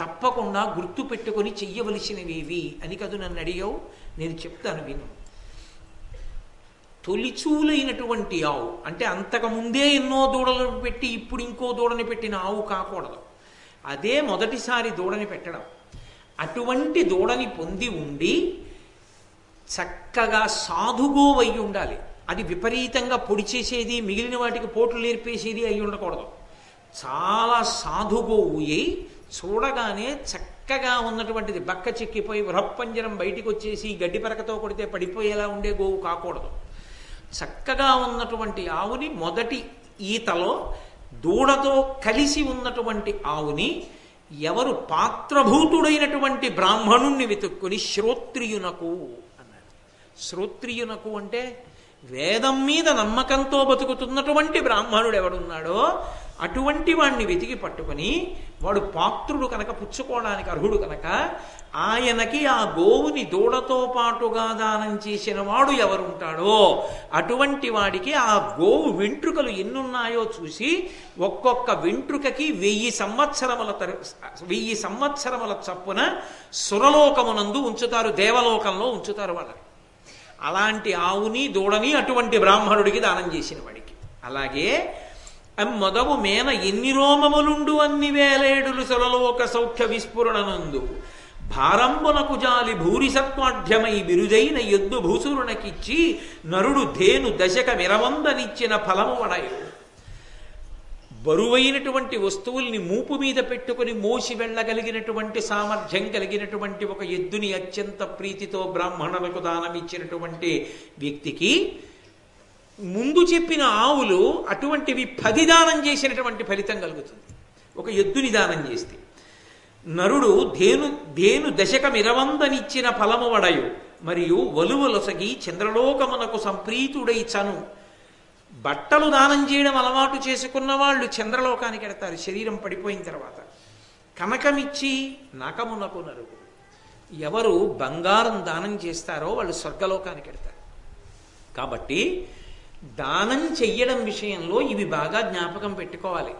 తప్పకుండా గుర్తు పెట్టుకొని చెయ్యవలసినవేవి? అని కదు నన్ను అడిగావు. నేను చెప్తాను విను. తొలిచూలైనటువంటి ఆవు అంటే అంతకుముందే ఎన్నో దూడలను పెట్టి ఇప్పుడు ఇంకో దూడని పెట్టిన ఆవు కాకూడదు. అదే మొదటిసారి దూడని పెట్టడం. అటువంటి దూడని పొంది ఉండి చక్కగా సాధుగోవై ఉండాలి. అది విపరీతంగా పొడి చేసేది మిగిలిన వాటికి పోట్లు నేర్పేసేది అయి ఉండకూడదు. చాలా సాధుగోవు అయి చూడగానే చక్కగా ఉన్నటువంటిది బక్క చిక్కిపోయి వృహప్పంజరం బయటికి వచ్చేసి గడ్డి పరకతో కొడితే పడిపోయేలా ఉండే గోవు కాకూడదు. చక్కగా ఉన్నటువంటి ఆవుని మొదటి ఈతలో దూడతో కలిసి ఉన్నటువంటి ఆవుని ఎవరు పాత్రభూతుడైనటువంటి బ్రాహ్మణుణ్ణి వెతుక్కుని శ్రోత్రియునకు అన్నాడు. శ్రోత్రియునకు అంటే వేదం మీద నమ్మకంతో బతుకుతున్నటువంటి బ్రాహ్మణుడు ఎవడున్నాడో అటువంటి వాణ్ణి వెతికి పట్టుకొని వాడు పాత్రుడు కనుక పుచ్చుకోవడానికి అర్హుడు కనుక ఆయనకి ఆ గోవుని దూడతో పాటుగా దానం చేసిన వాడు ఎవరుంటాడో అటువంటి వాడికి ఆ గోవు వెంట్రుకలు ఎన్నున్నాయో చూసి ఒక్కొక్క వెంట్రుకకి వెయ్యి సంవత్సరముల తర వెయ్యి సంవత్సరముల చప్పున సురలోకమునందు ఉంచుతారు దేవలోకంలో ఉంచుతారు వాళ్ళని. అలాంటి ఆవుని దూడని అటువంటి బ్రాహ్మణుడికి దానం చేసిన వాడికి. అలాగే మొదవు మేన ఎన్ని రోమములుండు అన్ని వేలేడులు సురలోక సౌఖ్య విస్ఫురణనందు. భారంబునకు జాలి భూరిసత్వాఢ్యమై బిరుదైన ఎద్దు భూసురునకిచ్చి నరుడు ధేను దశక మిరవందనిచ్చిన ఫలము వడయు. బరువైనటువంటి వస్తువుల్ని మూపు మీద పెట్టుకుని మోసి వెళ్ళగలిగినటువంటి సామర్థ్యం కలిగినటువంటి ఒక ఎద్దుని అత్యంత ప్రీతితో బ్రాహ్మణులకు దానం ఇచ్చినటువంటి వ్యక్తికి ముందు చెప్పిన ఆవులు అటువంటివి పది దానం చేసినటువంటి ఫలితం కలుగుతుంది. ఒక ఎద్దుని దానం చేస్తే. నరుడు ధేను ధేను దశకమిరవందనిచ్చిన ఫలము వడయు మరియు వలువలొసగి చంద్రలోకమునకు సంప్రీతుడై చను. బట్టలు దానం చేయడం అలవాటు చేసుకున్న వాళ్ళు చంద్రలోకానికి ఎడతారు శరీరం పడిపోయిన తర్వాత. కనకమిచ్చి నకమునకు నరుగు. ఎవరు బంగారం దానం చేస్తారో వాళ్ళు స్వర్గలోకానికి ఎడతారు. కాబట్టి దానం చెయ్యడం విషయంలో ఇవి బాగా జ్ఞాపకం పెట్టుకోవాలి.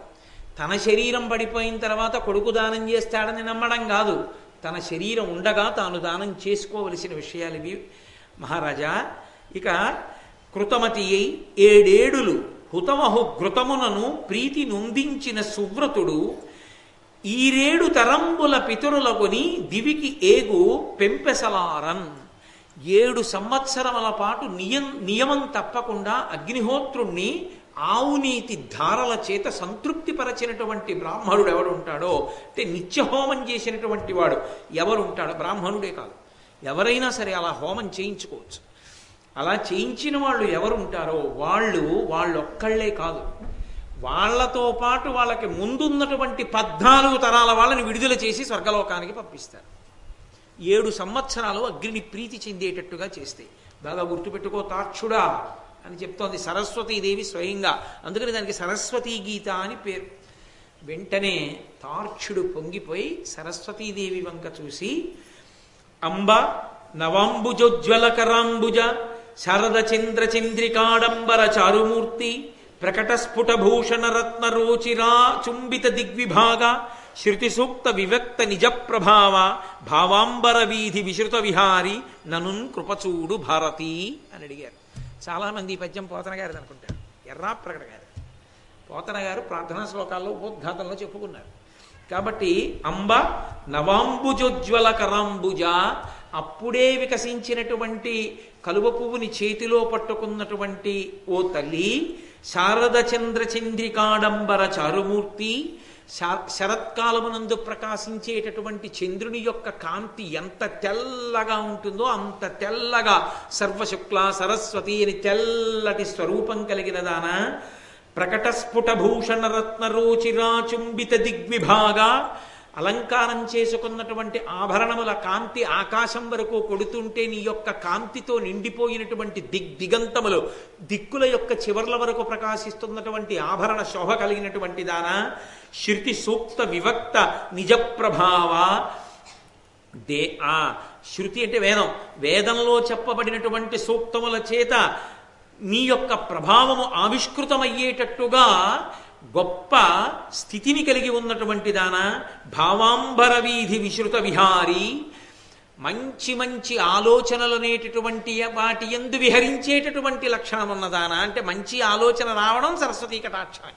తన శరీరం పడిపోయిన తర్వాత కొడుకు దానం చేస్తాడని నమ్మడం కాదు. తన శరీరం ఉండగా తాను దానం చేసుకోవలసిన విషయాలు ఇవి. మహారాజా ఇక కృతమతి అయి ఏడేడులు హుతమహు ఘృతమునను ప్రీతి నొందించిన సువ్రతుడు ఈరేడు తరంబుల పితరులకొని దివికి ఏగు పెంపెసలారన్. ఏడు సంవత్సరముల పాటు నియం నియమం తప్పకుండా అగ్నిహోత్రుణ్ణి ఆవునీతి ధారల చేత సంతృప్తిపరచినటువంటి బ్రాహ్మణుడు ఎవడు ఉంటాడో అంటే నిత్యహోమం చేసినటువంటి వాడు ఎవరుంటాడో బ్రాహ్మణుడే కాదు. ఎవరైనా సరే అలా హోమం చేయించుకోవచ్చు. అలా చేయించిన వాళ్ళు ఎవరుంటారో వాళ్ళు వాళ్ళొక్కళ్ళే కాదు. వాళ్ళతో పాటు వాళ్ళకి ముందున్నటువంటి పద్నాలుగు తరాల వాళ్ళని విడుదల చేసి స్వర్గలోకానికి పంపిస్తారు. ఏడు సంవత్సరాలు అగ్నిని ప్రీతి చెందేటట్టుగా చేస్తే. బాగా గుర్తుపెట్టుకో తాక్షుడా అని చెప్తోంది సరస్వతీదేవి స్వయంగా. అందుకని దానికి సరస్వతీ గీత అని పేరు. వెంటనే తార్క్షుడు పొంగిపోయి సరస్వతీదేవి వంక చూసి అంబ నవాంబుజోజ్వలకరాంబుజ శరద చంద్ర చంద్రికాడంబర చారుమూర్తి ప్రకటస్ఫుట భూషణ రత్న రోచిరా చుంబిత దిగ్విభాగ శృతి సూక్త వివక్త నిజ ప్రభావ భావాంబర వీధి విశ్రుత విహారి ననున్ కృపచూడు భారతి అని అడిగారు. చాలామంది ఈ పద్యం పోతన గారిది అనుకుంటారు. ఎర్రా ప్రకట గారు పోతన గారు ప్రార్థనా శ్లోకాల్లో ఉపోద్ఘాతంలో చెప్పుకున్నారు. కాబట్టి అంబ నవాంబుజోజ్వల కరాంబుజ అప్పుడే వికసించినటువంటి కలువ పువ్వుని చేతిలో పట్టుకున్నటువంటి ఓ తల్లి శారద చంద్ర చంద్రికాడంబర చారుమూర్తి శరత్కాలమునందు ప్రకాశించేటటువంటి చంద్రుని యొక్క కాంతి ఎంత తెల్లగా ఉంటుందో అంత తెల్లగా సర్వశుక్ల సరస్వతి అని తెల్లటి స్వరూపం కలిగిన దాన ప్రకటస్ఫుటభూషణ రత్న రోచిరాచుంబిత అలంకారం చేసుకున్నటువంటి ఆభరణముల కాంతి ఆకాశం వరకు కొడుతుంటే నీ యొక్క కాంతితో నిండిపోయినటువంటి దిగ్ దిగంతములు దిక్కుల యొక్క చివర్ల వరకు ప్రకాశిస్తున్నటువంటి ఆభరణ శోభ కలిగినటువంటి దాన శృతి సూక్త వివక్త నిజ ప్రభావ దే ఆ శృతి అంటే వేదం. వేదంలో చెప్పబడినటువంటి సూక్తముల చేత నీ యొక్క ప్రభావము ఆవిష్కృతమయ్యేటట్టుగా గొప్ప స్థితిని కలిగి ఉన్నటువంటి దాన భావాంబర వీధి విశ్రుత విహారి మంచి మంచి ఆలోచనలు అనేటటువంటి వాటి ఎందు విహరించేటటువంటి లక్షణం ఉన్నదానా అంటే మంచి ఆలోచన రావడం సరస్వతీ కటాక్షమే.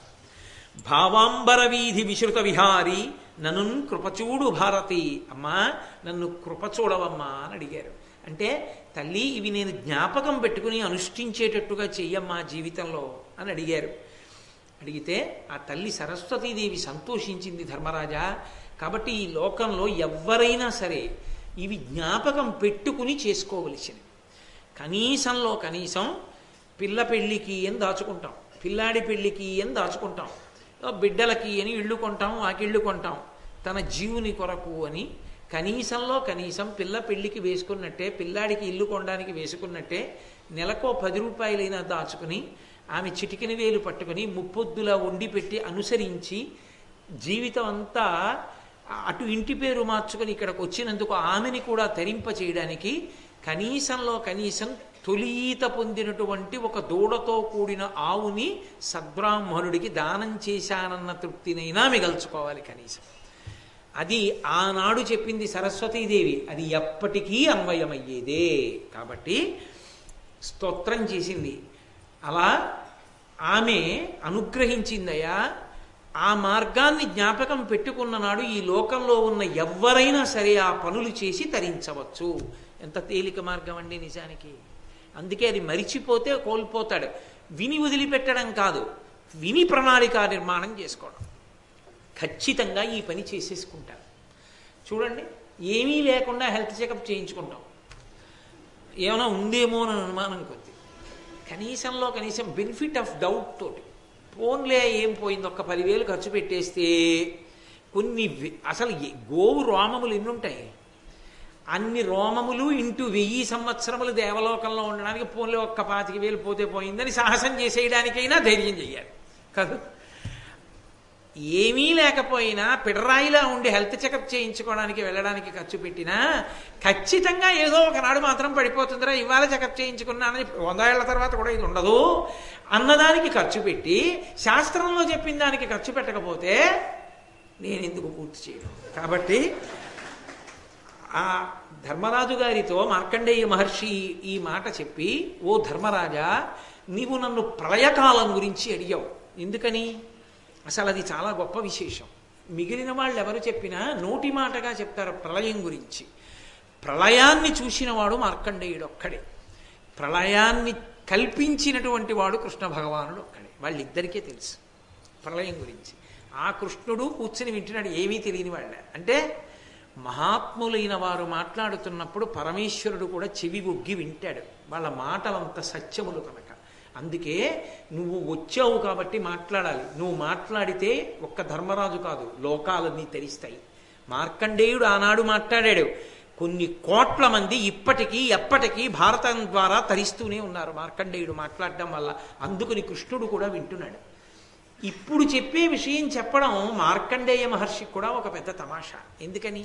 భావాంబర వీధి విశ్రుత విహారి నన్ను కృపచూడు భారతి. అమ్మా నన్ను కృపచూడవమ్మా అని అడిగారు. అంటే తల్లి ఇవి నేను జ్ఞాపకం పెట్టుకుని అనుష్ఠించేటట్టుగా చెయ్యమ్మా జీవితంలో అని అడిగారు. అడిగితే ఆ తల్లి సరస్వతీదేవి సంతోషించింది ధర్మరాజా. కాబట్టి ఈ లోకంలో ఎవరైనా సరే ఇవి జ్ఞాపకం పెట్టుకుని చేసుకోవలసినవి. కనీసంలో కనీసం పిల్ల పెళ్ళికి అని దాచుకుంటాం? పిల్లాడి పెళ్ళికి అని దాచుకుంటాం? బిడ్డలకి అని ఇళ్ళు కొంటాం వాకిళ్ళు కొంటాం. తన జీవుని కొరకు అని కనీసంలో కనీసం పిల్ల పెళ్ళికి వేసుకున్నట్టే పిల్లాడికి ఇల్లు కొనడానికి వేసుకున్నట్టే నెలకో పది రూపాయలైనా దాచుకుని ఆమె చిటికిన వేలు పట్టుకుని ముప్పొద్దులా వండి పెట్టి అనుసరించి జీవితం అంతా అటు ఇంటి పేరు మార్చుకొని ఇక్కడికి వచ్చినందుకు ఆమెని కూడా తరింప చేయడానికి కనీసంలో కనీసం తొలీత పొందినటువంటి ఒక దూడతో కూడిన ఆవుని సద్బ్రాహ్మణుడికి దానం చేశానన్న తృప్తినైనా మిగల్చుకోవాలి కనీసం. అది ఆనాడు చెప్పింది సరస్వతీదేవి. అది ఎప్పటికీ అన్వయమయ్యేదే. కాబట్టి స్తోత్రం చేసింది. అలా ఆమె అనుగ్రహించిందయ్యా ఆ మార్గాన్ని జ్ఞాపకం పెట్టుకున్న నాడు ఈ లోకంలో ఉన్న ఎవ్వరైనా సరే ఆ పనులు చేసి తరించవచ్చు. ఎంత తేలిక మార్గం అండి నిజానికి. అందుకే అది మరిచిపోతే కోల్పోతాడు. విని వదిలిపెట్టడం కాదు విని ప్రణాళిక నిర్మాణం చేసుకోవడం. ఖచ్చితంగా ఈ పని చేసేసుకుంటారు చూడండి ఏమీ లేకుండా హెల్త్ చెకప్ చేయించుకుంటాం. ఏమైనా ఉందేమో అని అనుమానం కొద్ది కనీసంలో కనీసం బెనిఫిట్ ఆఫ్ డౌట్ తోటి. ఫోన్లే ఏం పోయింది? ఒక్క పదివేలు ఖర్చు పెట్టేస్తే కొన్ని అసలు గోవు రోమములు ఎన్నుంటాయి అన్ని రోమములు ఇంటూ వెయ్యి సంవత్సరములు దేవలోకంలో ఉండడానికి పోన్లే ఒక్క పాతిక వేలు పోతే పోయిందని సాహసం చేసేయడానికైనా ధైర్యం చెయ్యాలి. కాదు. ఏమీ లేకపోయినా పిడరాయిలా ఉండి హెల్త్ చెకప్ చేయించుకోవడానికి వెళ్ళడానికి ఖర్చు పెట్టినా ఖచ్చితంగా ఏదో ఒకనాడు మాత్రం పడిపోతుందిరా ఇవాళ చెకప్ చేయించుకున్నానని వంద ఏళ్ళ తర్వాత కూడా ఇది ఉండదు. అన్నదానికి ఖర్చు పెట్టి శాస్త్రంలో చెప్పిన దానికి ఖర్చు పెట్టకపోతే నేను ఎందుకు పూర్తి చేయను? కాబట్టి ఆ ధర్మరాజు గారితో మార్కండేయ మహర్షి ఈ మాట చెప్పి ఓ ధర్మరాజా నీవు నన్ను ప్రళయకాలం గురించి అడిగావు. ఎందుకని? అసలు అది చాలా గొప్ప విశేషం. మిగిలిన వాళ్ళు ఎవరు చెప్పినా నోటి మాటగా చెప్తారు ప్రళయం గురించి. ప్రళయాన్ని చూసినవాడు మార్కండేయుడు ఒక్కడే ప్రళయాన్ని కల్పించినటువంటి వాడు కృష్ణ భగవానుడు ఒక్కడే వాళ్ళిద్దరికీ తెలుసు ప్రళయం గురించి. ఆ కృష్ణుడు కూర్చుని వింటున్నాడు ఏమీ తెలియని వాళ్ళ. అంటే మహాత్ములైన వారు మాట్లాడుతున్నప్పుడు పరమేశ్వరుడు కూడా చెవి ఒగ్గి వింటాడు. వాళ్ళ మాటలంత సత్యములు కనుక అందుకే నువ్వు వచ్చావు కాబట్టి మాట్లాడాలి. నువ్వు మాట్లాడితే ఒక్క ధర్మరాజు కాదు లోకాలన్నీ తెరిస్తాయి. మార్కండేయుడు ఆనాడు మాట్లాడాడు కొన్ని కోట్ల మంది ఇప్పటికీ ఎప్పటికీ భారతం ద్వారా తరిస్తూనే ఉన్నారు మార్కండేయుడు మాట్లాడడం వల్ల. అందుకుని కృష్ణుడు కూడా వింటున్నాడు. ఇప్పుడు చెప్పే విషయం చెప్పడం మార్కండేయ మహర్షికి కూడా ఒక పెద్ద తమాషా. ఎందుకని?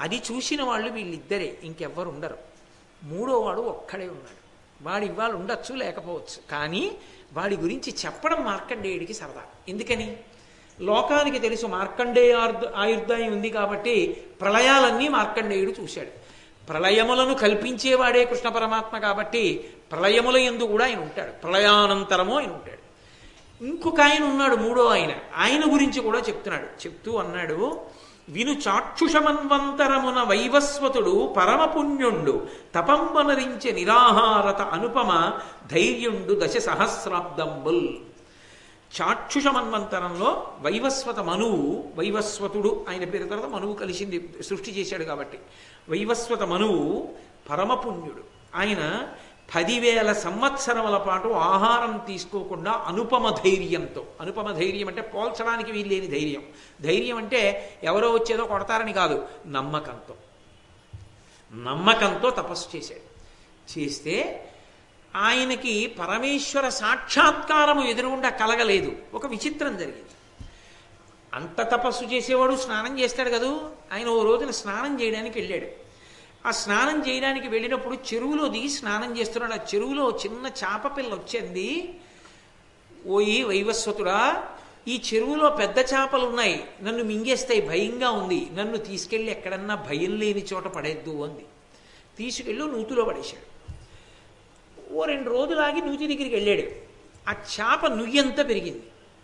అది చూసిన వాళ్ళు వీళ్ళిద్దరే ఇంకెవ్వరు ఉండరు. మూడో వాడు ఒక్కడే ఉన్నాడు. వాడు ఇవాళ ఉండొచ్చు లేకపోవచ్చు. కానీ వాడి గురించి చెప్పడం మార్కండేయుడికి సరదా. ఎందుకని? లోకానికి తెలుసు మార్కండేయ ఆయుర్దాయం ఉంది కాబట్టి ప్రళయాలన్నీ మార్కండేయుడు చూశాడు. ప్రళయములను కల్పించేవాడే కృష్ణ పరమాత్మ కాబట్టి ప్రళయముల ఎందు కూడా ఆయన ఉంటాడు. ప్రళయానంతరము ఆయన ఉంటాడు. ఇంకొక ఆయన ఉన్నాడు మూడో ఆయన. ఆయన గురించి కూడా చెప్తున్నాడు. చెప్తూ అన్నాడు విను చాక్షుషమన్వంతరమున వైవస్వతుడు పరమపుణ్యుండు తపంబనరించే నిరాహారత అనుపమ ధైర్యుండు దశ సహస్రాబ్దంబుల్ చాక్షుషమన్వంతరంలో వైవస్వత మనువు వైవస్వతుడు ఆయన పేరు తర్వాత మనువు కలిసింది సృష్టి చేశాడు కాబట్టి. వైవస్వత మనువు పరమపుణ్యుడు. ఆయన పదివేల సంవత్సరముల పాటు ఆహారం తీసుకోకుండా అనుపమ ధైర్యంతో. అనుపమ ధైర్యం అంటే పోల్చడానికి వీల్లేని ధైర్యం. ధైర్యం అంటే ఎవరో వచ్చేదో కొడతారని కాదు నమ్మకంతో. నమ్మకంతో తపస్సు చేశాడు. చేస్తే ఆయనకి పరమేశ్వర సాక్షాత్కారము ఎదురుగుండా కలగలేదు. ఒక విచిత్రం జరిగింది. అంత తపస్సు చేసేవాడు స్నానం చేస్తాడు కదూ? ఆయన ఓ రోజున స్నానం చేయడానికి వెళ్ళాడు. ఆ స్నానం చేయడానికి వెళ్ళినప్పుడు చెరువులో దిగి స్నానం చేస్తున్నాడు. ఆ చెరువులో చిన్న చేప పిల్ల వచ్చింది. ఓయి వైవస్వతుడా ఈ చెరువులో పెద్ద చేపలు ఉన్నాయి. నన్ను మింగేస్తాయి భయంగా ఉంది. నన్ను తీసుకెళ్ళి ఎక్కడన్నా భయం లేని చోట పడేద్దు అంది. తీసుకెళ్ళి నూతిలో పడేశాడు. ఓ రెండు రోజులు ఆగి నూతి దగ్గరికి వెళ్ళాడు. ఆ చేప నుయ్యంతా పెరిగింది.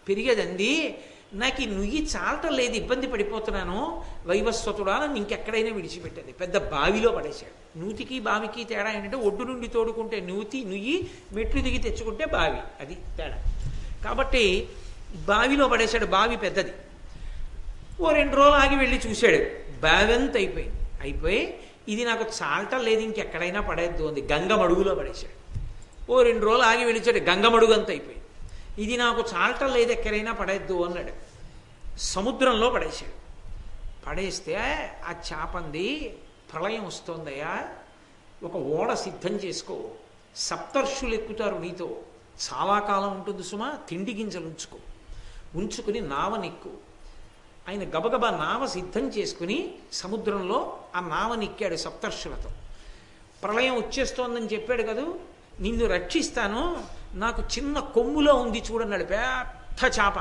పెరిగేదంది నాకు ఈ నుయ్యి చాలటం లేదు ఇబ్బంది పడిపోతున్నాను వైవస్వతుడా నన్ను ఇంకెక్కడైనా విడిచిపెట్టేది పెద్ద బావిలో పడేశాడు. నూతికి బావికి తేడా ఏంటంటే ఒడ్డు నుండి తోడుకుంటే నూతి నుయ్యి మెట్లు దిగి తెచ్చుకుంటే బావి. అది తేడా. కాబట్టి బావిలో పడేశాడు బావి పెద్దది. ఓ రెండు రోజులు ఆగి వెళ్ళి చూశాడు. బావి అంతా అయిపోయింది. అయిపోయి ఇది నాకు చాలటం లేదు ఇంకెక్కడైనా పడేద్దు అంది. గంగమడుగులో పడేశాడు. ఓ రెండు రోజులు ఆగి వెళ్ళిచాడు గంగమడుగు అంత అయిపోయింది. ఇది నాకు చాలటం లేదు ఎక్కడైనా పడేద్దు అన్నాడు. సముద్రంలో పడేశాడు. పడేస్తే ఆ చేపంది ప్రళయం వస్తోందయ్యా. ఒక ఓడ సిద్ధం చేసుకో. సప్తర్షులు ఎక్కుతారు నీతో. చాలా కాలం ఉంటుంది సుమా తిండి గింజలు ఉంచుకో. ఉంచుకుని నావనెక్కు ఆయన గబగబా నావ సిద్ధం చేసుకుని సముద్రంలో ఆ నావనెక్కాడు సప్తర్షులతో. ప్రళయం వచ్చేస్తోందని చెప్పాడు కదూ. నిన్ను రక్షిస్తాను. నాకు చిన్న కొమ్ములో ఉంది చూడన్నాడు పెద్ద చేప.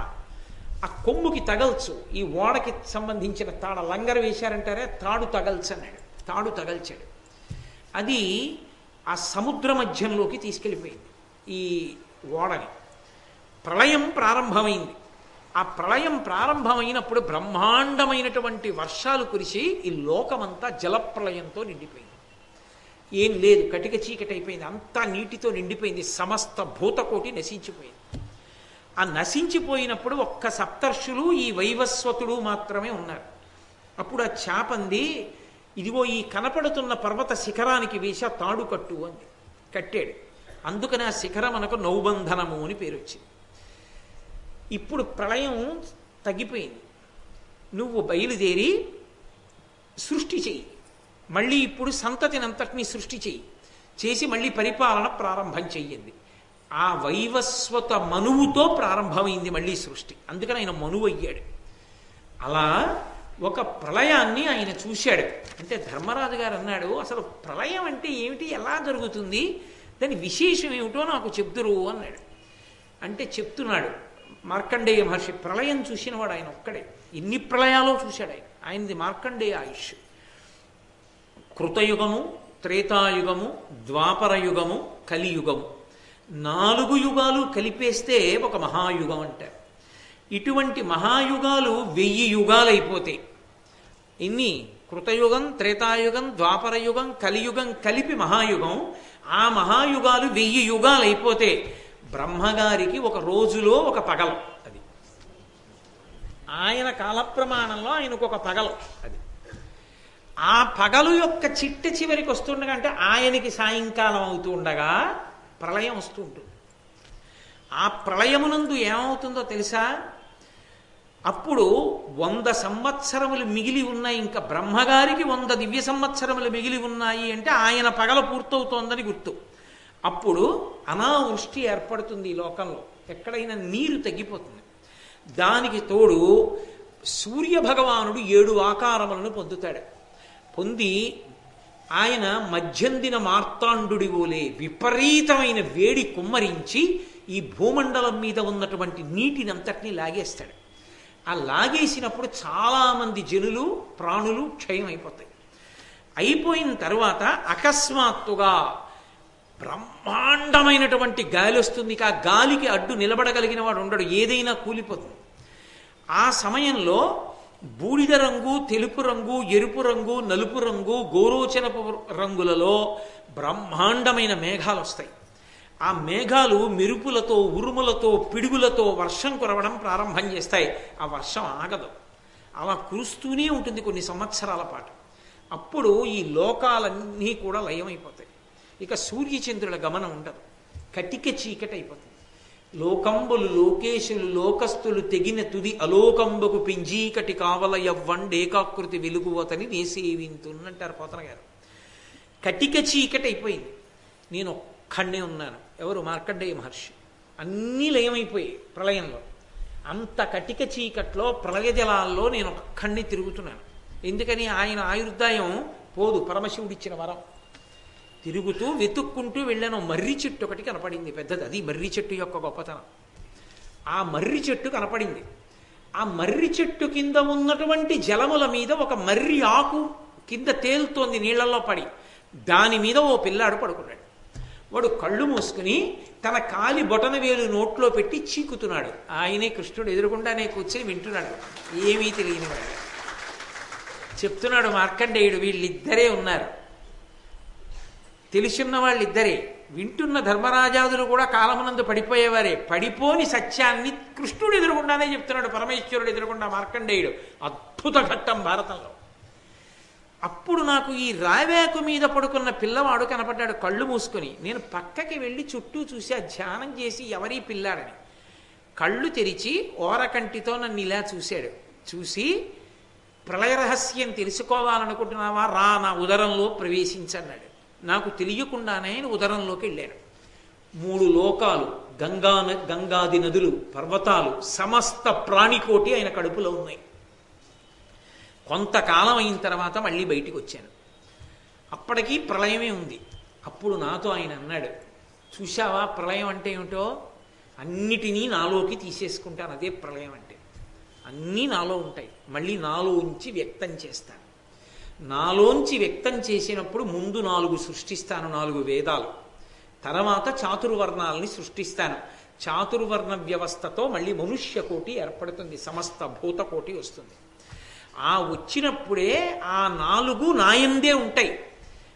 ఆ కొమ్ముకి తగల్చు. ఈ ఓడకి సంబంధించిన తాడ లంగర వేశారంటారే? తాడు తగల్చు అన్నాడు తాడు తగల్చాడు. అది ఆ సముద్ర మధ్యంలోకి తీసుకెళ్ళిపోయింది. ఈ ఓడని. ప్రళయం ప్రారంభమైంది. ఆ ప్రళయం ప్రారంభమైనప్పుడు బ్రహ్మాండమైనటువంటి వర్షాలు కురిసి ఈ లోకమంతా జలప్రళయంతో నిండిపోయింది. ఏం లేదు కటిక చీకటి అయిపోయింది అంతా నీటితో నిండిపోయింది సమస్త భూతకోటి నశించిపోయింది. ఆ నశించిపోయినప్పుడు ఒక్క సప్తర్షులు ఈ వైవస్వతుడు మాత్రమే ఉన్నారు. అప్పుడు ఆ చాపంది ఇదిగో ఈ కనపడుతున్న పర్వత శిఖరానికి వేసి ఆ తాడు కట్టు అంది కట్టాడు. అందుకని ఆ శిఖరం మనకు నౌబంధనము అని పేరు వచ్చింది. ఇప్పుడు ప్రళయం తగ్గిపోయింది. నువ్వు బయలుదేరి సృష్టి చెయ్యి. మళ్ళీ ఇప్పుడు సంతతినంతటిని సృష్టి చెయ్యి. చేసి మళ్ళీ పరిపాలన ప్రారంభం చెయ్యింది ఆ వైవస్వత మనువుతో ప్రారంభమైంది మళ్ళీ సృష్టి. అందుకని ఆయన మనువు అయ్యాడు అలా ఒక ప్రళయాన్ని ఆయన చూశాడు. అంటే ధర్మరాజు గారు అన్నాడు అసలు ప్రళయం అంటే ఏమిటి? ఎలా జరుగుతుంది? దాని విశేషం ఏమిటో నాకు చెప్తురు అన్నాడు. అంటే చెప్తున్నాడు మార్కండేయ మహర్షి ప్రళయం చూసినవాడు ఆయన ఒక్కడే. ఎన్ని ప్రళయాలో చూశాడు ఆయన. ఆయనది మార్కండేయ ఆయుష్. కృతయుగము త్రేతాయుగము ద్వాపరయుగము కలియుగము. నాలుగు యుగాలు కలిపేస్తే ఒక మహాయుగం అంటారు ఇటువంటి మహాయుగాలు వెయ్యి యుగాలు అయిపోతాయి ఇన్ని కృతయుగం త్రేతాయుగం ద్వాపరయుగం కలియుగం కలిపి మహాయుగం ఆ మహాయుగాలు వెయ్యి యుగాలు అయిపోతే బ్రహ్మగారికి ఒక రోజులో ఒక పగలం అది. ఆయన కాలప్రమాణంలో ఆయనకు ఒక పగలం అది. ఆ పగలు యొక్క చిట్ట చివరికి వస్తుండగా అంటే ఆయనకి సాయంకాలం అవుతూ ఉండగా ప్రళయం వస్తూ ఉంటుంది. ఆ ప్రళయమునందు ఏమవుతుందో తెలుసా? అప్పుడు వంద సంవత్సరములు మిగిలి ఉన్నాయి ఇంకా బ్రహ్మగారికి వంద దివ్య సంవత్సరములు మిగిలి ఉన్నాయి అంటే ఆయన పగల పూర్తవుతోందని గుర్తు. అప్పుడు అనావృష్టి ఏర్పడుతుంది ఈ లోకంలో. ఎక్కడైనా నీరు తగ్గిపోతుంది. దానికి తోడు సూర్య భగవానుడు ఏడు ఆకారములను పొందుతాడు. పొంది ఆయన మధ్యందిన మార్తాండుడి వోలే విపరీతమైన వేడి కుమ్మరించి ఈ భూమండలం మీద ఉన్నటువంటి నీటిని అంతటినీ లాగేస్తాడు. ఆ లాగేసినప్పుడు చాలామంది జనులు ప్రాణులు క్షయం అయిపోతాయి అయిపోయిన తర్వాత అకస్మాత్తుగా బ్రహ్మాండమైనటువంటి గాలి వస్తుంది. ఆ గాలికి అడ్డు నిలబడగలిగిన వాడు ఉండడు. ఏదైనా కూలిపోతుంది. ఆ సమయంలో బూడిద రంగు తెలుపు రంగు ఎరుపు రంగు నలుపు రంగు గోరోచనపు రంగులలో బ్రహ్మాండమైన మేఘాలు వస్తాయి. ఆ మేఘాలు మెరుపులతో ఉరుములతో పిడుగులతో వర్షం కురవడం ప్రారంభం చేస్తాయి. ఆ వర్షం ఆగదు. అలా కురుస్తూనే ఉంటుంది కొన్ని సంవత్సరాల పాటు. అప్పుడు ఈ లోకాలన్నీ కూడా లయమైపోతాయి. ఇక సూర్యచంద్రుల గమనం ఉండదు. కటిక చీకటి అయిపోతుంది లోకంబులు లోకేశులు లోకస్తులు తెగిన తుది అలోకంబకు పింజీకటి కావల ఎవ్వండేకాకృతి వెలుగువతని నేసేవింతున్నంటారు పోతన గారు. కటిక చీకటి అయిపోయింది. నేను ఒక్కడే ఉన్నాను. ఎవరు? మార్కండేయ మహర్షి. అన్నీ లయమైపోయాయి ప్రళయంలో. అంత కటిక చీకట్లో ప్రళయ జలాల్లో నేను ఒక్కడిని తిరుగుతున్నాను. ఎందుకని? ఆయన ఆయుర్దాయం పోదు. పరమశివుడిచ్చిన వరం. తిరుగుతూ వెతుక్కుంటూ వెళ్ళాను. మర్రి చెట్టు ఒకటి కనపడింది. పెద్దది అది మర్రి చెట్టు యొక్క గొప్పతనం. ఆ మర్రి చెట్టు కనపడింది. ఆ మర్రి చెట్టు కింద ఉన్నటువంటి జలముల మీద ఒక మర్రి ఆకు కింద తేలుతోంది నీళ్ళలో పడి. దాని మీద ఓ పిల్లాడు పడుకున్నాడు. వాడు కళ్ళు మూసుకుని తన కాలి బొటన వేలు నోట్లో పెట్టి చీకుతున్నాడు. ఆయనే కృష్ణుడు ఎదురుకుండానే కూర్చొని వింటున్నాడు. ఏమీ తెలియని వాడు చెప్తున్నాడు మార్కండేయుడు వీళ్ళిద్దరే ఉన్నారు. తెలిసిన వాళ్ళిద్దరే. వింటున్న ధర్మరాజాదులు కూడా కాలమునందు పడిపోయేవారే. పడిపోని సత్యాన్ని కృష్ణుడు ఎదురుకుండానే చెప్తున్నాడు పరమేశ్వరుడు ఎదురుకుండా మార్కండేయుడు. అద్భుత ఘట్టం భారతంలో. అప్పుడు నాకు ఈ రావేకు మీద పడుకున్న పిల్లవాడు కనపడ్డాడు కళ్ళు మూసుకొని. నేను పక్కకి వెళ్ళి చుట్టూ చూసి ఆ ధ్యానం చేసి ఎవరీ పిల్లాడని. కళ్ళు తెరిచి ఓరకంటితో నన్ను ఇలా చూశాడు. చూసి ప్రళయ రహస్యం తెలుసుకోవాలనుకుంటున్నావా? రా నా ఉదరంలో ప్రవేశించన్నాడు. నాకు తెలియకుండానే ఆయన ఉదరంలోకి వెళ్ళాను మూడు లోకాలు గంగా గంగాది నదులు పర్వతాలు సమస్త ప్రాణికోటి ఆయన కడుపులో ఉన్నాయి. కొంతకాలం అయిన తర్వాత మళ్ళీ బయటికి వచ్చాను. అప్పటికీ ప్రళయమే ఉంది. అప్పుడు నాతో ఆయన అన్నాడు చూశావా ప్రళయం అంటే ఏమిటో? అన్నిటినీ నాలోకి తీసేసుకుంటాను అదే ప్రళయం అంటే. అన్నీ నాలో ఉంటాయి మళ్ళీ నాలో ఉంచి వ్యక్తం చేస్తాను. నాలోంచి వ్యక్తం చేసినప్పుడు ముందు నాలుగు సృష్టిస్తాను నాలుగు వేదాలు. తర్వాత చాతుర్వర్ణాలని సృష్టిస్తాను. చాతుర్వర్ణ వ్యవస్థతో మళ్ళీ మనుష్య కోటి ఏర్పడుతుంది సమస్త భూతకోటి వస్తుంది. ఆ వచ్చినప్పుడే ఆ నాలుగు నాయందే ఉంటాయి.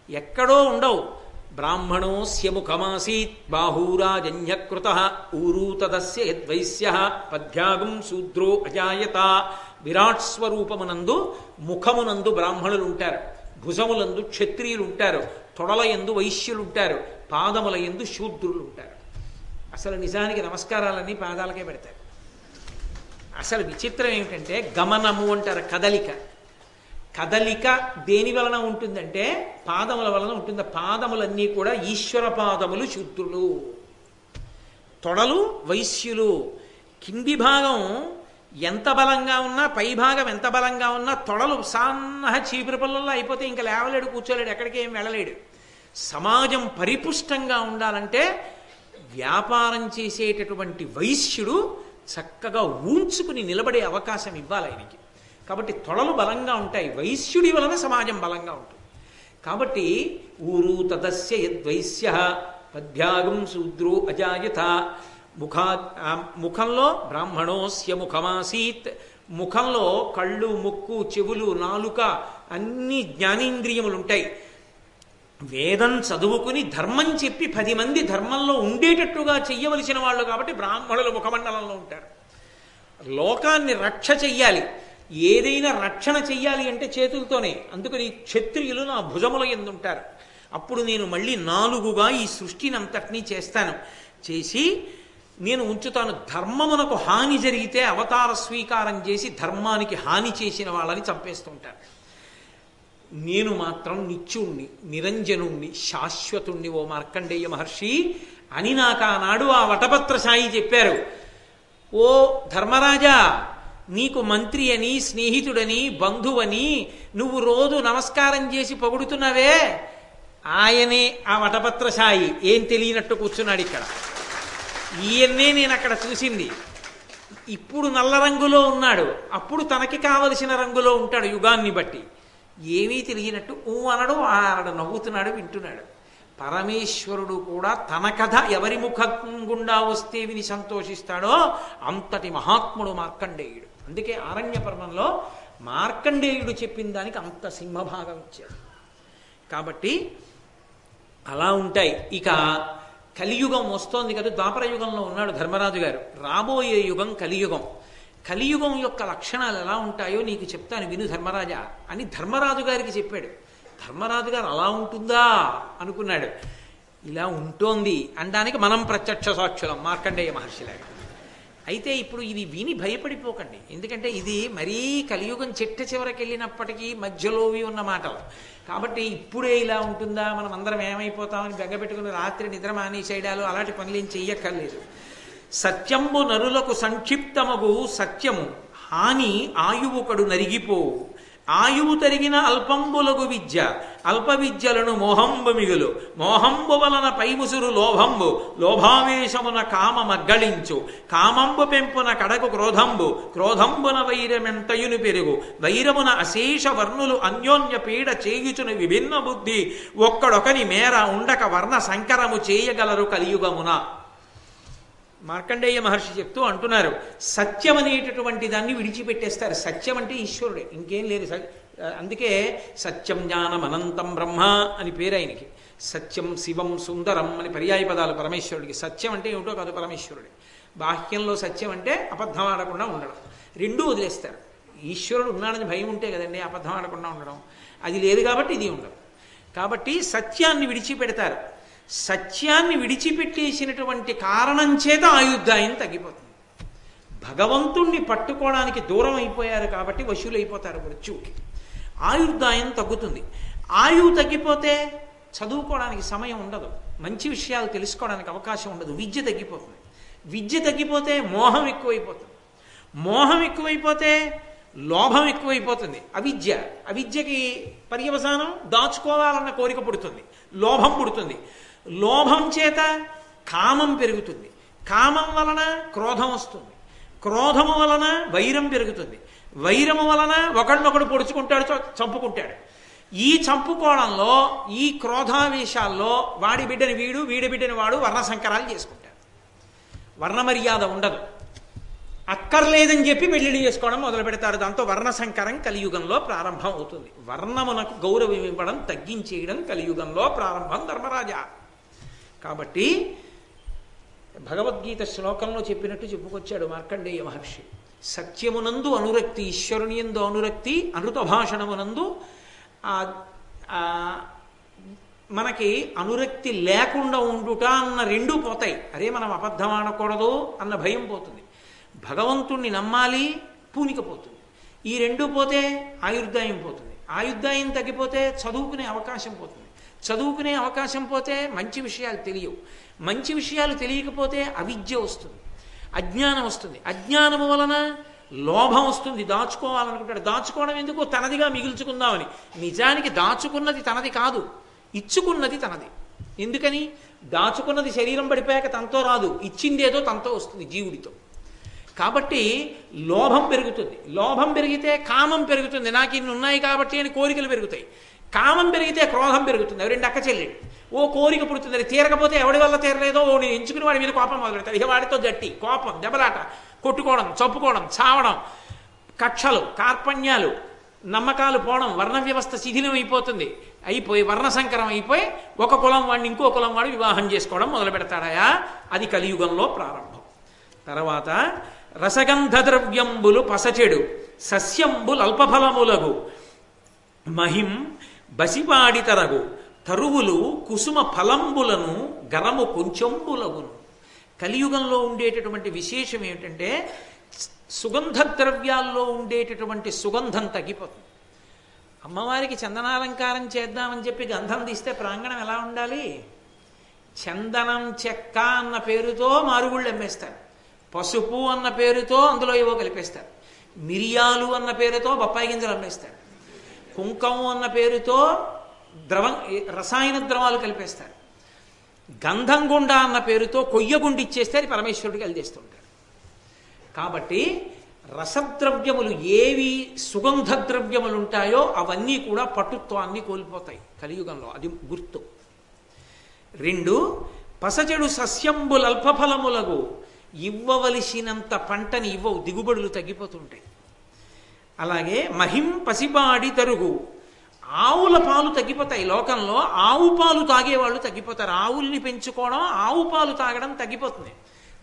ఎక్కడో ఉండవు. బ్రాహ్మణోస్య ముఖమాసీత్ బాహూరాజన్యకృత ఊరూతదస్య యద్వైశ్య పద్యాగం శూద్రో అజాయత. విరాట్ స్వరూపమునందు ముఖమునందు బ్రాహ్మణులు ఉంటారు భుజములందు క్షత్రియులు ఉంటారు తొడల ఎందు వైశ్యులు ఉంటారు పాదముల ఎందు శూద్రులు ఉంటారు అసలు నిజానికి నమస్కారాలన్నీ పాదాలకే పెడతారు. అసలు విచిత్రం ఏమిటంటే గమనము అంటారు కదలిక. కదలిక దేని వలన ఉంటుందంటే పాదముల వలన ఉంటుంది. పాదములన్నీ కూడా ఈశ్వర పాదములు శుద్ధులు. తొడలు వైశ్యులు. కింది భాగం ఎంత బలంగా ఉన్నా పై భాగం ఎంత బలంగా ఉన్నా తొడలు సాన్నహ చీపురు పళ్ళల్లో అయిపోతే ఇంకా లేవలేడు కూర్చోలేడు ఎక్కడికి ఏం వెళ్ళలేడు. సమాజం పరిపుష్టంగా ఉండాలంటే వ్యాపారం చేసేటటువంటి వైశ్యుడు చక్కగా ఊంచుకుని నిలబడే అవకాశం ఇవ్వాలి ఆయనకి. కాబట్టి తొడలు బలంగా ఉంటాయి వైశ్యుడి వలన సమాజం బలంగా ఉంటుంది. కాబట్టి ఊరు తదస్య యద్వైశ్య పద్భ్యాగం శూద్రో అజాయత. ముఖా ముఖంలో బ్రాహ్మణోస్య ముఖమాసీత్. ముఖంలో కళ్ళు ముక్కు చెవులు నాలుక అన్ని జ్ఞానేంద్రియములు ఉంటాయి. వేదం చదువుకుని ధర్మం చెప్పి పది మంది ధర్మంలో ఉండేటట్టుగా చెయ్యవలసిన వాళ్ళు కాబట్టి బ్రాహ్మణులు ముఖమండలంలో ఉంటారు. లోకాన్ని రక్ష చెయ్యాలి. ఏదైనా రక్షణ చెయ్యాలి అంటే చేతులతోనే. అందుకని క్షత్రియులు నా భుజముల ఎందుంటారు. అప్పుడు నేను మళ్ళీ నాలుగుగా ఈ సృష్టిని అంతటినీ చేస్తాను. చేసి నేను ఉంచుతాను. ధర్మమునకు హాని జరిగితే అవతార స్వీకారం చేసి ధర్మానికి హాని చేసిన వాళ్ళని చంపేస్తుంటాను నేను మాత్రం నిత్యుణ్ణి నిరంజనుణ్ణి శాశ్వతుణ్ణి ఓ మార్కండేయ మహర్షి అని నాకు ఆనాడు ఆ వటపత్ర సాయి చెప్పారు. ఓ ధర్మరాజా నీకు మంత్రి అని స్నేహితుడని బంధువని నువ్వు రోజు నమస్కారం చేసి పొగుడుతున్నావే? ఆయనే ఆ వటపత్ర సాయి ఏం తెలియనట్టు కూర్చున్నాడు ఇక్కడ. ఈయన్నే నేను అక్కడ చూసింది. ఇప్పుడు నల్ల రంగులో ఉన్నాడు. అప్పుడు తనకి కావలసిన రంగులో ఉంటాడు యుగాన్ని బట్టి. ఏమీ తెలియనట్టు ఊ అనడు ఆ అనడు నవ్వుతున్నాడు వింటున్నాడు. పరమేశ్వరుడు కూడా తన కథ ఎవరి ముఖం గుండా వస్తే విని సంతోషిస్తాడో అంతటి మహాత్ముడు మార్కండేయుడు. అందుకే ఆరణ్య పర్వంలో మార్కండేయుడు చెప్పిన దానికి అంత సింహభాగం ఇచ్చాడు కాబట్టి అలా ఉంటాయి. ఇక కలియుగం వస్తోంది కదా ద్వాపర యుగంలో ఉన్నాడు ధర్మరాజు గారు. రాబోయే యుగం కలియుగం. కలియుగం యొక్క లక్షణాలు ఎలా ఉంటాయో నీకు చెప్తాను విను ధర్మరాజా అని ధర్మరాజు గారికి చెప్పాడు. ధర్మరాజు గారు అలా ఉంటుందా అనుకున్నాడు. ఇలా ఉంటోంది అనడానికి మనం ప్రత్యక్ష సాక్షులం మార్కండేయ మహర్షిలాగా అయితే ఇప్పుడు ఇది విని భయపడిపోకండి. ఎందుకంటే ఇది మరీ కలియుగం చెట్ట చివరికి వెళ్ళినప్పటికీ మధ్యలోవి ఉన్న మాటలు. కాబట్టి ఇప్పుడే ఇలా ఉంటుందా? మనం అందరం ఏమైపోతామని బెంగపెట్టుకుని రాత్రి నిద్ర మానేసేయడాలు అలాంటి పనులు ఏం చెయ్యక్కర్లేదు. సత్యంబు నరులకు సంక్షిప్తమగు సత్యము. హాని ఆయువు కడు నరిగిపోవు. ఆయువు తరిగిన అల్పంబులకు విద్య అల్ప విద్యలను మోహంబు మిగులు. మోహంబు వలన పైముసురు లోభంబు లోభావేశమున కామ మగ్గళించు. కామంబు పెంపున కడకు క్రోధంబు క్రోధంబున వైరమెంతయును పెరుగు. వైరమున అశేష వర్ణులు అన్యోన్య పీడ చేయుచును విభిన్న బుద్ధి. ఒక్కడొకని మేర ఉండక వర్ణ సంకరము చేయగలరు కలియుగమున. మార్కండేయ మహర్షి చెప్తూ అంటున్నారు సత్యం అనేటటువంటి దాన్ని విడిచిపెట్టేస్తారు. సత్యం అంటే ఈశ్వరుడే. ఇంకేం లేదు. అందుకే సత్యం జ్ఞానం అనంతం బ్రహ్మ అని పేరు ఆయనకి. సత్యం శివం సుందరం అని పర్యాయ పదాలు పరమేశ్వరుడికి. సత్యం అంటే ఏమిటో కాదు పరమేశ్వరుడే. బాహ్యంలో సత్యం అంటే అబద్ధం ఆడకుండా ఉండడం. రెండూ వదిలేస్తారు. ఈశ్వరుడు ఉన్నాడని భయం ఉంటే కదండి అబద్ధం ఆడకుండా ఉండడం. అది లేదు కాబట్టి ఇది ఉండదు. కాబట్టి సత్యాన్ని విడిచిపెడతారు. సత్యాన్ని విడిచిపెట్టేసినటువంటి కారణం చేత ఆయుద్ధాయం తగ్గిపోతుంది. భగవంతుణ్ణి పట్టుకోవడానికి దూరం అయిపోయారు కాబట్టి వశులైపోతారు మృత్యువుకి. ఆయుర్దాయం తగ్గుతుంది. ఆయువు తగ్గిపోతే చదువుకోవడానికి సమయం ఉండదు. మంచి విషయాలు తెలుసుకోవడానికి అవకాశం ఉండదు. విద్య తగ్గిపోతుంది. విద్య తగ్గిపోతే మోహం ఎక్కువైపోతుంది. మోహం ఎక్కువైపోతే లోభం ఎక్కువైపోతుంది. అవిద్య. అవిద్యకి పర్యవసానం దాచుకోవాలన్న కోరిక పుడుతుంది. లోభం పుడుతుంది. లోభం చేత కామం పెరుగుతుంది. కామం వలన క్రోధం వస్తుంది. క్రోధము వలన వైరం పెరుగుతుంది. వైరము వలన ఒకడినొకడు పొడుచుకుంటాడు చ- చంపుకుంటాడు. ఈ చంపుకోవడంలో ఈ క్రోధావేశాల్లో వాడి బిడ్డని వీడు వీడి బిడ్డని వాడు వర్ణ సంకరాలు చేసుకుంటాడు వర్ణమర్యాద ఉండదు. అక్కర్లేదని చెప్పి పెళ్ళిళ్ళు చేసుకోవడం మొదలు పెడతారు. దాంతో వర్ణ సంకరం కలియుగంలో ప్రారంభం అవుతుంది. వర్ణమునకు గౌరవం ఇవ్వడం తగ్గించేయడం కలియుగంలో ప్రారంభం ధర్మరాజా. కాబట్టి భగవద్గీత శ్లోకంలో చెప్పినట్టు చెప్పుకొచ్చాడు మార్కండేయ మహర్షి. సత్యమునందు అనురక్తి ఈశ్వరుని ఎందు అనురక్తి అనృత భాషణమునందు మనకి అనురక్తి లేకుండా ఉండుట అన్న రెండూ పోతాయి. అదే మనం అబద్ధం ఆడకూడదు అన్న భయం పోతుంది. భగవంతుణ్ణి నమ్మాలి పూనికపోతుంది ఈ రెండు పోతే ఆయుర్దాయం పోతుంది. ఆయుర్దాయం తగ్గిపోతే చదువుకునే అవకాశం పోతుంది. చదువుకునే అవకాశం పోతే మంచి విషయాలు తెలియవు. మంచి విషయాలు తెలియకపోతే అవిద్య వస్తుంది. అజ్ఞానం వస్తుంది. అజ్ఞానము వలన లోభం వస్తుంది. దాచుకోవాలనుకుంటాడు. దాచుకోవడం ఎందుకు? తనదిగా మిగుల్చుకుందామని. నిజానికి దాచుకున్నది తనది కాదు. ఇచ్చుకున్నది తనది. ఎందుకని? దాచుకున్నది శరీరం పడిపోయాక తనతో రాదు. ఇచ్చిందేదో తనతో వస్తుంది జీవుడితో. కాబట్టి లోభం పెరుగుతుంది. లోభం పెరిగితే కామం పెరుగుతుంది. నాకు ఇన్ని ఉన్నాయి కాబట్టి అని కోరికలు పెరుగుతాయి. కామం పెరిగితే క్రోధం పెరుగుతుంది. అవి రెండు అక్క చెల్లెడు ఓ కోరిక పుడుతుంది అది తీరకపోతే ఎవడి వల్ల తీరలేదో? ఓ నేను ఎంచుకుని వాడి మీద కోపం మొదలు పెడతాడు ఇక వాడితో జట్టి కోపం దెబ్బలాట కొట్టుకోవడం చంపుకోవడం చావడం కక్షలు కార్పణ్యాలు నమ్మకాలు పోవడం వర్ణ వ్యవస్థ శిథిలం అయిపోతుంది. అయిపోయి వర్ణ సంకరం అయిపోయి ఒక కులం వాడిని ఇంకో కులం వాడు వివాహం చేసుకోవడం మొదలు పెడతాడాయా? అది కలియుగంలో ప్రారంభం. తర్వాత రసగంధ ద్రవ్యంబులు పసచెడు సస్యంబులు అల్పఫలములగు మహిం బసివాడితరగు తరువులు కుసుమ ఫలంబులను గరము కొంచెంబులగును. కలియుగంలో ఉండేటటువంటి విశేషం ఏమిటంటే సుగంధ ద్రవ్యాల్లో ఉండేటటువంటి సుగంధం తగ్గిపోతుంది. అమ్మవారికి చందనాలంకారం చేద్దామని చెప్పి గంధం తీస్తే ప్రాంగణం ఎలా ఉండాలి? చందనం చెక్క అన్న పేరుతో మారుగుళ్ళు అమ్మేస్తారు. పసుపు అన్న పేరుతో అందులో ఏవో కలిపేస్తారు. మిరియాలు అన్న పేరుతో బొప్పాయి గింజలు అమ్మేస్తారు. కుంకం అన్న పేరుతో ద్రవం రసాయన ద్రవాలు కలిపేస్తారు. గంధం గుండ అన్న పేరుతో కొయ్య గుండి ఇచ్చేస్తే అది పరమేశ్వరుడికి వెళ్ళేస్తుంటారు కాబట్టి రసద్రవ్యములు ఏవి సుగంధ ద్రవ్యములు ఉంటాయో అవన్నీ కూడా పటుత్వాన్ని కోల్పోతాయి కలియుగంలో. అది గుర్తు. రెండు పసచెడు సస్యంబులల్పఫలములగు ఇవ్వవలసినంత పంటని ఇవ్వవు దిగుబడులు తగ్గిపోతుంటాయి. అలాగే మహిం పసిబాడి తరుగు ఆవుల పాలు తగ్గిపోతాయి. లోకంలో ఆవు పాలు తాగేవాళ్ళు తగ్గిపోతారు. ఆవుల్ని పెంచుకోవడం ఆవు పాలు తాగడం తగ్గిపోతుంది.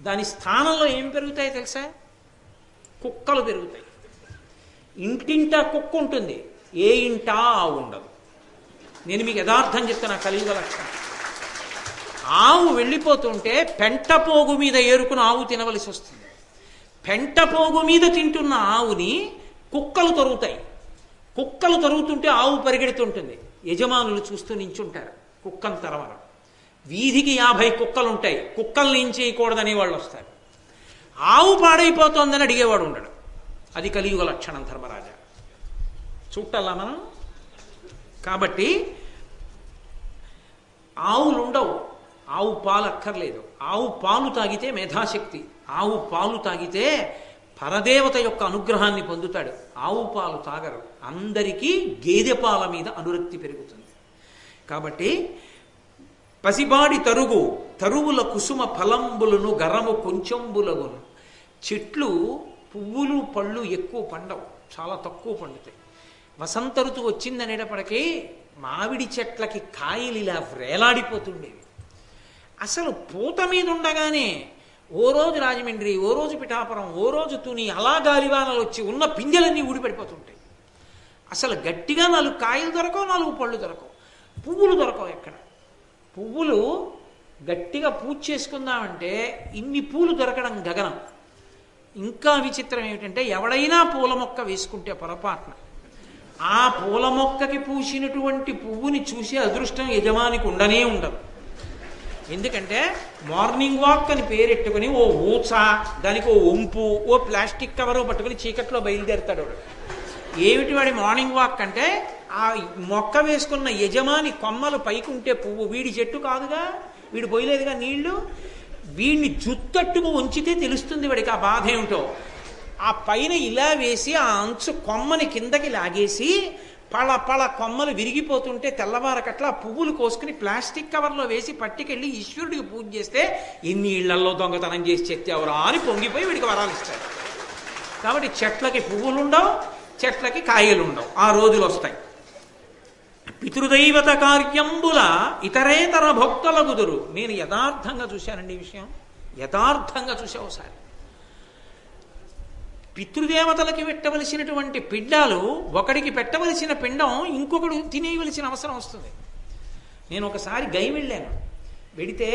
దాని స్థానంలో ఏం పెరుగుతాయి తెలుసా? కుక్కలు పెరుగుతాయి. ఇంటింటా కుక్క ఉంటుంది. ఏ ఇంటా ఆవు ఉండదు. నేను మీకు యథార్థం చెప్తున్నా కలియుగ లక్షణం. ఆవు వెళ్ళిపోతుంటే పెంటపోగు మీద ఏరుకుని ఆవు తినవలసి వస్తుంది. పెంటపోగు మీద తింటున్న ఆవుని కుక్కలు తరుగుతాయి. కుక్కలు తరుగుతుంటే ఆవు పరిగెడుతుంటుంది. యజమానులు చూస్తూ నించుంటారు. కుక్కను తరవరం వీధికి యాభై కుక్కలు ఉంటాయి కుక్కల్ని ఏం చేయకూడదని వాళ్ళు వస్తారు. ఆవు పాడైపోతోందని అడిగేవాడు ఉండడు. అది కలియుగ లక్షణం ధర్మరాజా. చుట్టలా మనం? కాబట్టి ఆవులు ఉండవు ఆవు పాలు అక్కర్లేదు ఆవు పాలు తాగితే మేధాశక్తి. ఆవు పాలు తాగితే పరదేవత యొక్క అనుగ్రహాన్ని పొందుతాడు. ఆవు పాలు తాగరు. అందరికీ గేదె పాల మీద అనురక్తి పెరుగుతుంది. కాబట్టి పసిబాడి తరుగు తరువుల కుసుమ ఫలంబులను గరము కొంచెంబులగును. చెట్లు పువ్వులు పళ్ళు ఎక్కువ పండవు. చాలా తక్కువ పండుతాయి. వసంత ఋతువు వచ్చిందనేటప్పటికీ మామిడి చెట్లకి కాయలు ఇలా వ్రేలాడిపోతుండేవి. అసలు పూత మీద ఉండగానే ఓ రోజు రాజమండ్రి ఓ రోజు పిఠాపురం ఓ రోజు తుని అలా గాలివానలు వచ్చి ఉన్న పిందెలన్నీ ఊడిపడిపోతుంటాయి. అసలు గట్టిగా నాలుగు కాయలు దొరకవు నాలుగు పళ్ళు దొరకవు. పువ్వులు దొరకవు ఎక్కడ? పువ్వులు గట్టిగా పూజ చేసుకుందామంటే ఇన్ని పూలు దొరకడం గగనం. ఇంకా విచిత్రం ఏమిటంటే ఎవడైనా పూల మొక్క వేసుకుంటే పొరపాటున. ఆ పూల మొక్కకి పూసినటువంటి పువ్వుని చూసే అదృష్టం యజమానికి ఉండనే ఉండదు. ఎందుకంటే మార్నింగ్ వాక్ అని పేరెట్టుకుని ఓ ఊచ దానికి ఓ ఒంపు ఓ ప్లాస్టిక్ కవరు పట్టుకుని చీకట్లో బయలుదేరుతాడు వాడు. ఏమిటి వాడి మార్నింగ్ వాక్ అంటే? ఆ మొక్క వేసుకున్న యజమాని కొమ్మలు పైకుంటే పువ్వు. వీడి చెట్టు కాదుగా వీడు పోయలేదుగా నీళ్ళు? వీడిని జుత్తట్టుకు ఉంచితే తెలుస్తుంది వాడికి ఆ బాధ ఏమిటో. ఆ పైన ఇలా వేసి ఆ అంచు కొమ్మని కిందకి లాగేసి పళ పళ కొమ్మలు విరిగిపోతుంటే తెల్లవారకట్లా పువ్వులు కోసుకుని ప్లాస్టిక్ కవర్లో వేసి పట్టుకెళ్ళి ఈశ్వరుడికి పూజ చేస్తే ఎన్ని ఇళ్ళల్లో దొంగతనం చేసి చెత్తేవరా అని పొంగిపోయి వీడికి వరాలు ఇస్తాడు కాబట్టి చెట్లకి పువ్వులుండవు చెట్లకి కాయలుండవు. ఆ రోజులు వస్తాయి. పితృదైవత కార్యంబుల ఇతరేతర భక్తుల కుదురు నేను యథార్థంగా చూశానండి ఈ విషయం. యథార్థంగా చూసా ఒకసారి పితృదేవతలకి పెట్టవలసినటువంటి పిండాలు ఒకడికి పెట్టవలసిన పిండం ఇంకొకడు తినేయవలసిన అవసరం వస్తుంది. నేను ఒకసారి గై వెళ్ళాను. వెడితే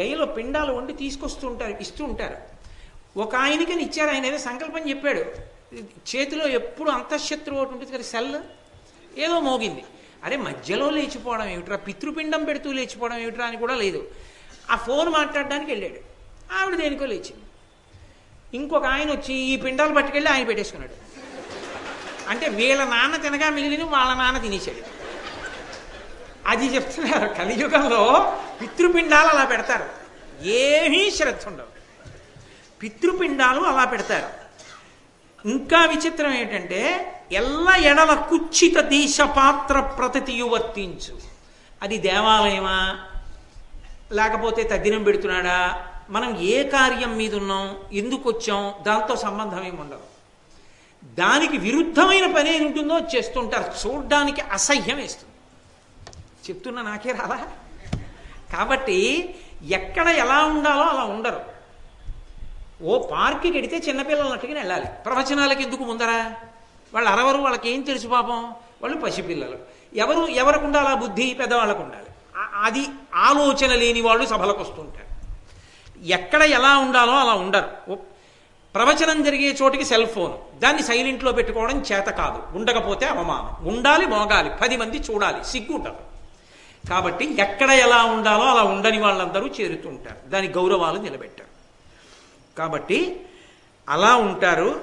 గైలో పిండాలు వండి తీసుకొస్తూ ఉంటారు ఇస్తూ ఉంటారు ఒక ఆయనకని ఇచ్చారు ఆయన ఏదో సంకల్పం చెప్పాడు. చేతిలో ఎప్పుడు అంతఃశత్రువు ఒకటి ఉంటుంది కదా సెల్? ఏదో మోగింది. అరే మధ్యలో లేచిపోవడం ఏమిట్రా? పితృపిండం పెడుతూ లేచిపోవడం ఏమిట్రా అని కూడా లేదు. ఆ ఫోన్ మాట్లాడడానికి వెళ్ళాడు. ఆవిడ దేనికో లేచింది. ఇంకొక ఆయన వచ్చి ఈ పిండాలు పట్టుకెళ్ళి ఆయన పెట్టేసుకున్నాడు. అంటే వీళ్ళ నాన్న తినగా మిగిలిన వాళ్ళ నాన్న తినేసాడు అది చెప్తున్నారు కలియుగంలో పితృపిండాలు అలా పెడతారు. ఏమీ శ్రద్ధ ఉండవు. పితృపిండాలు అలా పెడతారు. ఇంకా విచిత్రం ఏంటంటే ఎల్ల ఎడల కుచ్చిత దేశ పాత్ర ప్రతియు వర్తించు. అది దేవాలయమా? లేకపోతే తద్దినం పెడుతున్నాడా? మనం ఏ కార్యం మీద ఉన్నాం ఎందుకు వచ్చాం దాంతో సంబంధం ఏమి ఉండదు. దానికి విరుద్ధమైన పని ఏమి ఉంటుందో చేస్తుంటారు. చూడ్డానికి అసహ్యం వేస్తుంది. చెప్తున్నా నాకే రాలా కాబట్టి ఎక్కడ ఎలా ఉండాలో అలా ఉండరు. ఓ పార్క్కి వెడితే చిన్నపిల్లలు అట్టుకుని వెళ్ళాలి. ప్రవచనాలకి ఎందుకు ముందరా? వాళ్ళు అరవరు వాళ్ళకి ఏం తెలుసు పాపం? వాళ్ళు పసిపిల్లలు. ఎవరు ఎవరికి ఉండాలి ఆ బుద్ధి? పెద్దవాళ్ళకు ఉండాలి. అది ఆలోచన లేని వాళ్ళు సభలకు వస్తుంటారు. ఎక్కడ ఎలా ఉండాలో అలా ఉండరు. ప్రవచనం జరిగే చోటికి సెల్ ఫోన్. దాన్ని సైలెంట్లో పెట్టుకోవడం చేత కాదు. ఉండకపోతే అవమానం. ఉండాలి మోగాలి. పది మంది చూడాలి. సిగ్గు కాబట్టి ఎక్కడ ఎలా ఉండాలో అలా ఉండని వాళ్ళందరూ చేరుతుంటారు. దాని గౌరవాలు నిలబెట్టారు. కాబట్టి అలా ఉంటారు.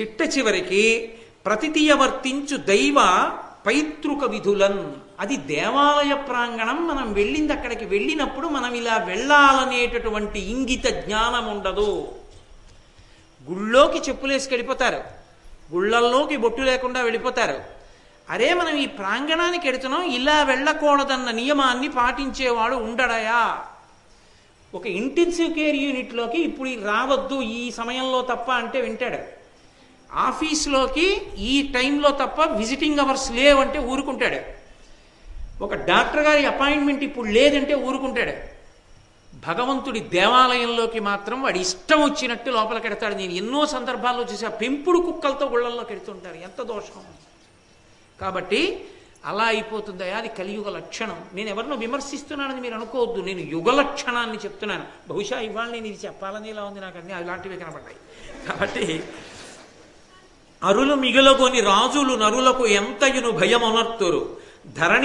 చిట్ట చివరికి ప్రతితీయ వర్తించు దైవ పైతృక విధులన్. అది దేవాలయ ప్రాంగణం మనం వెళ్ళింది అక్కడికి వెళ్ళినప్పుడు మనం ఇలా వెళ్ళాలనేటటువంటి ఇంగిత జ్ఞానం ఉండదు. గుళ్ళోకి చెప్పులేసి వెళ్ళిపోతారు గుళ్ళల్లోకి బొట్టు లేకుండా వెళ్ళిపోతారు. అరే మనం ఈ ప్రాంగణానికి ఎడుతున్నాం ఇలా వెళ్ళకూడదన్న నియమాన్ని పాటించేవాడు ఉండడయా? ఒక ఇంటెన్సివ్ కేర్ యూనిట్లోకి ఇప్పుడు రావద్దు ఈ సమయంలో తప్ప అంటే వింటాడు. ఆఫీస్లోకి ఈ టైంలో తప్ప విజిటింగ్ అవర్స్ లేవంటే ఊరుకుంటాడు. ఒక డాక్టర్ గారి అపాయింట్మెంట్ ఇప్పుడు లేదంటే ఊరుకుంటాడు. భగవంతుడి దేవాలయంలోకి మాత్రం వాడి ఇష్టం వచ్చినట్టు లోపలికి ఎడతాడు నేను ఎన్నో సందర్భాల్లో చూసా పెంపుడు కుక్కలతో గుళ్ళల్లోకి ఎడుతుంటారు ఎంత దోషం కాబట్టి అలా అయిపోతుందా అది కలియుగ లక్షణం. నేను ఎవరినో విమర్శిస్తున్నానని మీరు అనుకోవద్దు. నేను యుగ లక్షణాన్ని చెప్తున్నాను. బహుశా ఇవాళ నేను ఇది చెప్పాలని ఇలా ఉంది నాకు అన్ని అలాంటివి కనబడ్డాయి. కాబట్టి అరులు మిగులగొని రాజులు నరులకు ఎంతయును భయమొనర్తురు. ధరణి